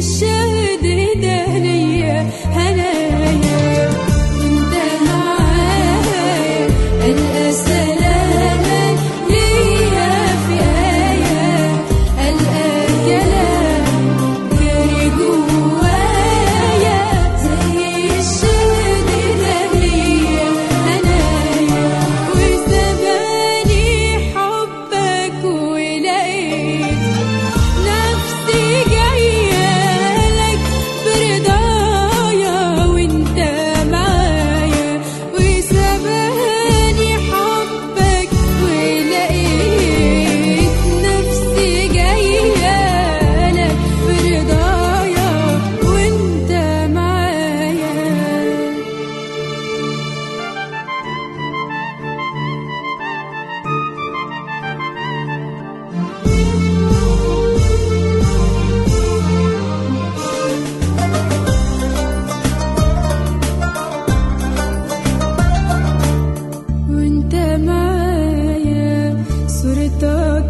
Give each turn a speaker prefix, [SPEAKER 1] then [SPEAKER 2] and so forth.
[SPEAKER 1] زي الشهد ده